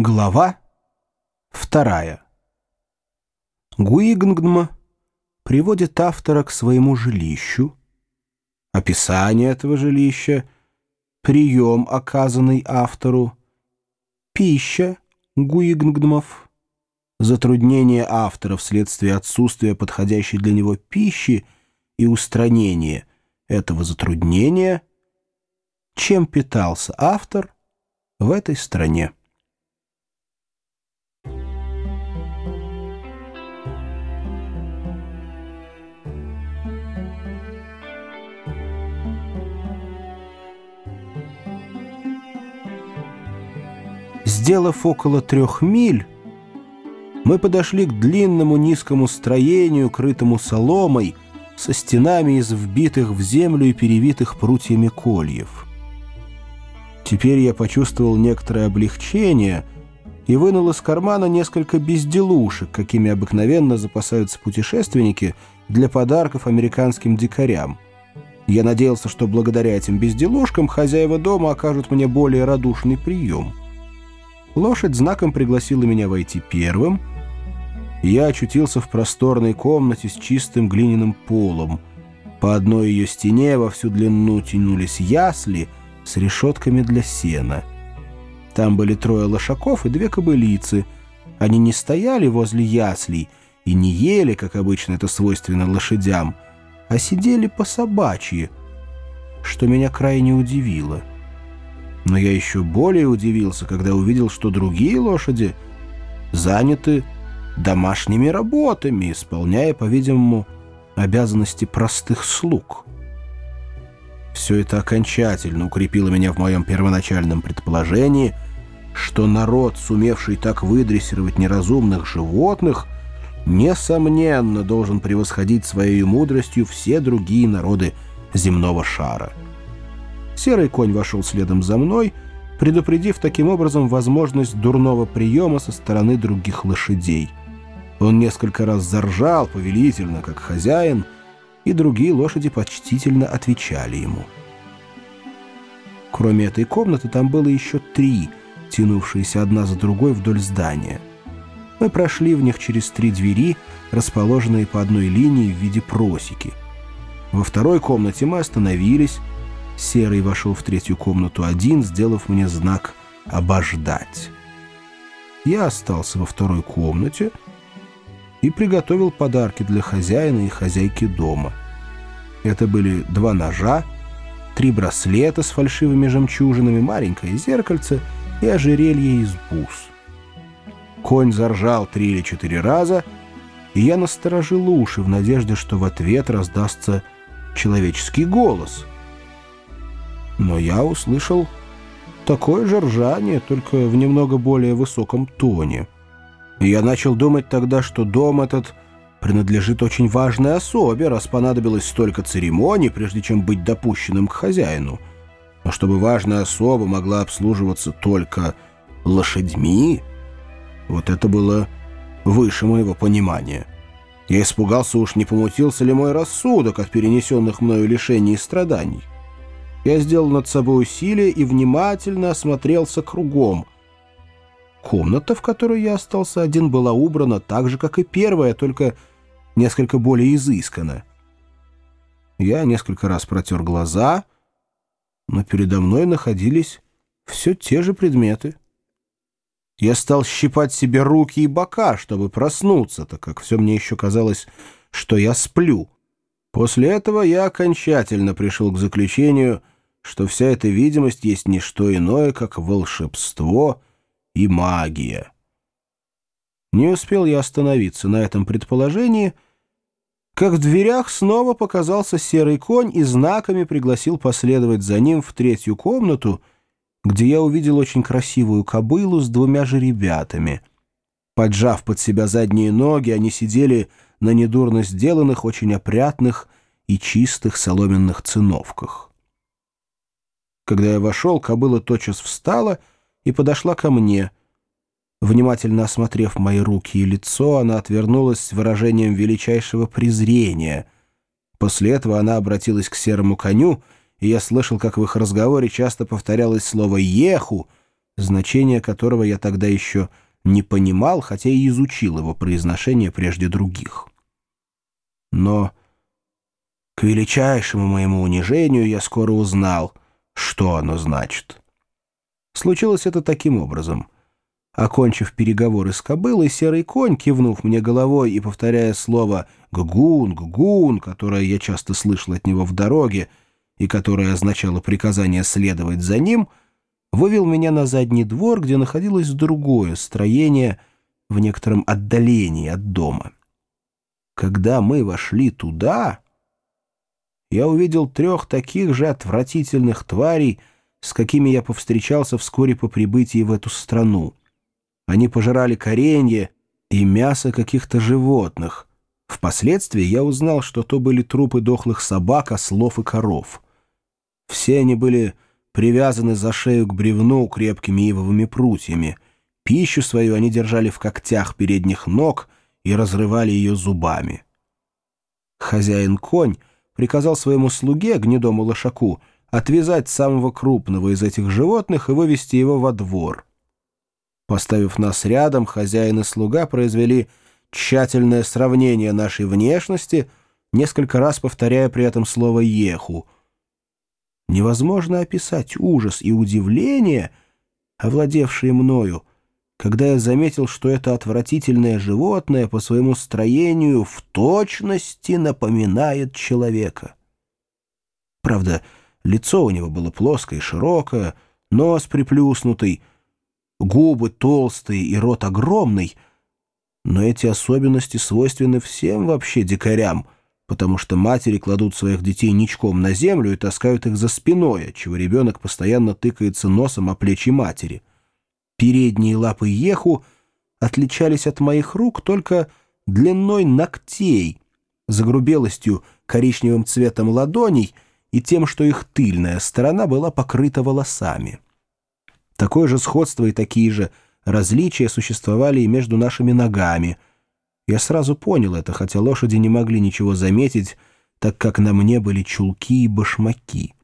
Глава вторая. Гуигнгдм приводит автора к своему жилищу, описание этого жилища, прием, оказанный автору, пища Гуигнгдмов, затруднение автора вследствие отсутствия подходящей для него пищи и устранение этого затруднения, чем питался автор в этой стране. Сделав около трех миль, мы подошли к длинному низкому строению, крытому соломой, со стенами из вбитых в землю и перевитых прутьями кольев. Теперь я почувствовал некоторое облегчение и вынул из кармана несколько безделушек, какими обыкновенно запасаются путешественники для подарков американским дикарям. Я надеялся, что благодаря этим безделушкам хозяева дома окажут мне более радушный прием. Лошадь знаком пригласила меня войти первым. Я очутился в просторной комнате с чистым глиняным полом. По одной ее стене во всю длину тянулись ясли с решетками для сена. Там были трое лошаков и две кобылицы. Они не стояли возле яслей и не ели, как обычно это свойственно лошадям, а сидели по собачьи, что меня крайне удивило. Но я еще более удивился, когда увидел, что другие лошади заняты домашними работами, исполняя, по-видимому, обязанности простых слуг. Все это окончательно укрепило меня в моем первоначальном предположении, что народ, сумевший так выдрессировать неразумных животных, несомненно должен превосходить своей мудростью все другие народы земного шара. Серый конь вошел следом за мной, предупредив таким образом возможность дурного приема со стороны других лошадей. Он несколько раз заржал повелительно, как хозяин, и другие лошади почтительно отвечали ему. Кроме этой комнаты там было еще три, тянувшиеся одна за другой вдоль здания. Мы прошли в них через три двери, расположенные по одной линии в виде просеки. Во второй комнате мы остановились, Серый вошел в третью комнату один, сделав мне знак «обождать». Я остался во второй комнате и приготовил подарки для хозяина и хозяйки дома. Это были два ножа, три браслета с фальшивыми жемчужинами, маленькое зеркальце и ожерелье из бус. Конь заржал три или четыре раза, и я насторожил уши в надежде, что в ответ раздастся человеческий голос — но я услышал такое же ржание, только в немного более высоком тоне. И я начал думать тогда, что дом этот принадлежит очень важной особе, раз понадобилось столько церемоний, прежде чем быть допущенным к хозяину. Но чтобы важная особа могла обслуживаться только лошадьми, вот это было выше моего понимания. Я испугался, уж не помутился ли мой рассудок от перенесенных мною лишений и страданий. Я сделал над собой усилие и внимательно осмотрелся кругом. Комната, в которой я остался один, была убрана так же, как и первая, только несколько более изысканно. Я несколько раз протер глаза, но передо мной находились все те же предметы. Я стал щипать себе руки и бока, чтобы проснуться, так как все мне еще казалось, что я сплю. После этого я окончательно пришел к заключению — что вся эта видимость есть не что иное, как волшебство и магия. Не успел я остановиться на этом предположении, как в дверях снова показался серый конь и знаками пригласил последовать за ним в третью комнату, где я увидел очень красивую кобылу с двумя же ребятами. Поджав под себя задние ноги, они сидели на недурно сделанных, очень опрятных и чистых соломенных циновках. Когда я вошел, кобыла тотчас встала и подошла ко мне. Внимательно осмотрев мои руки и лицо, она отвернулась с выражением величайшего презрения. После этого она обратилась к серому коню, и я слышал, как в их разговоре часто повторялось слово «еху», значение которого я тогда еще не понимал, хотя и изучил его произношение прежде других. Но к величайшему моему унижению я скоро узнал, что оно значит. Случилось это таким образом. Окончив переговоры с кобылой, серый конь, кивнув мне головой и повторяя слово «ггун, ггун», которое я часто слышал от него в дороге и которое означало приказание следовать за ним, вывел меня на задний двор, где находилось другое строение в некотором отдалении от дома. Когда мы вошли туда, я увидел трех таких же отвратительных тварей, с какими я повстречался вскоре по прибытии в эту страну. Они пожирали коренье и мясо каких-то животных. Впоследствии я узнал, что то были трупы дохлых собак, ослов и коров. Все они были привязаны за шею к бревну крепкими ивовыми прутьями. Пищу свою они держали в когтях передних ног — и разрывали ее зубами. Хозяин-конь приказал своему слуге, гнедому лошаку, отвязать самого крупного из этих животных и вывести его во двор. Поставив нас рядом, хозяин и слуга произвели тщательное сравнение нашей внешности, несколько раз повторяя при этом слово «еху». Невозможно описать ужас и удивление, овладевшие мною, когда я заметил, что это отвратительное животное по своему строению в точности напоминает человека. Правда, лицо у него было плоское и широкое, нос приплюснутый, губы толстые и рот огромный, но эти особенности свойственны всем вообще дикарям, потому что матери кладут своих детей ничком на землю и таскают их за спиной, отчего ребенок постоянно тыкается носом о плечи матери. Передние лапы еху отличались от моих рук только длиной ногтей, загрубелостью коричневым цветом ладоней и тем, что их тыльная сторона была покрыта волосами. Такое же сходство и такие же различия существовали и между нашими ногами. Я сразу понял это, хотя лошади не могли ничего заметить, так как на мне были чулки и башмаки.